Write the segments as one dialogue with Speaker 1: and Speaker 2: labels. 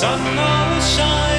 Speaker 1: sun always shines.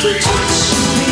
Speaker 1: to touch me.